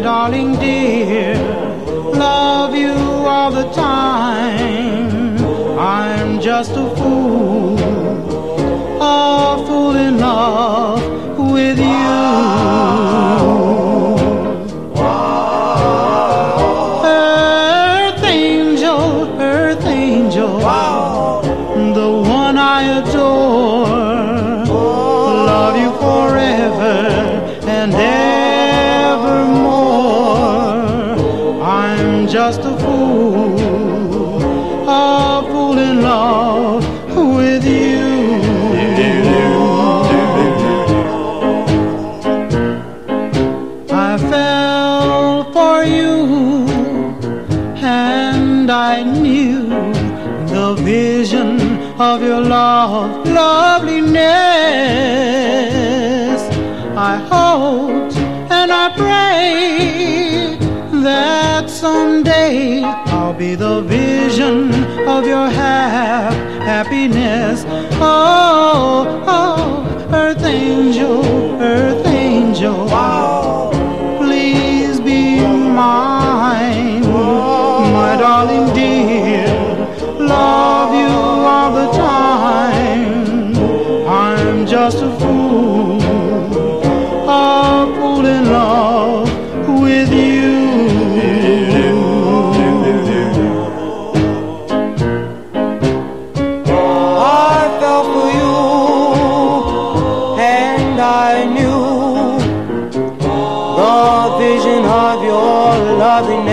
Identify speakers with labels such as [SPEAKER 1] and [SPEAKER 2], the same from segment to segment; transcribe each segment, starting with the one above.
[SPEAKER 1] my darling dear. Love you all the time. I'm just a fool, a fool in love with you. Earth angel, earth angel, the one I adore. Just a fool, a fool in love with you. I fell for you and I knew the vision of your love, loveliness. Someday I'll be the vision of your hap- happiness. Oh, oh, earth angel, earth angel. Please be mine, my darling dear. Love you all the time. I'm just a fool, a fool in love
[SPEAKER 2] of your loveliness.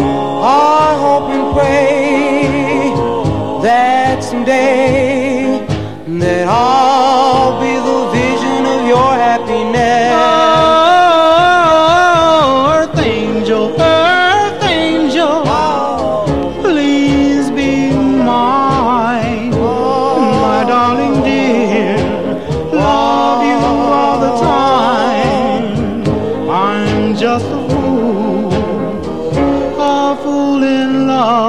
[SPEAKER 2] I hope and pray that someday that I'll
[SPEAKER 1] ना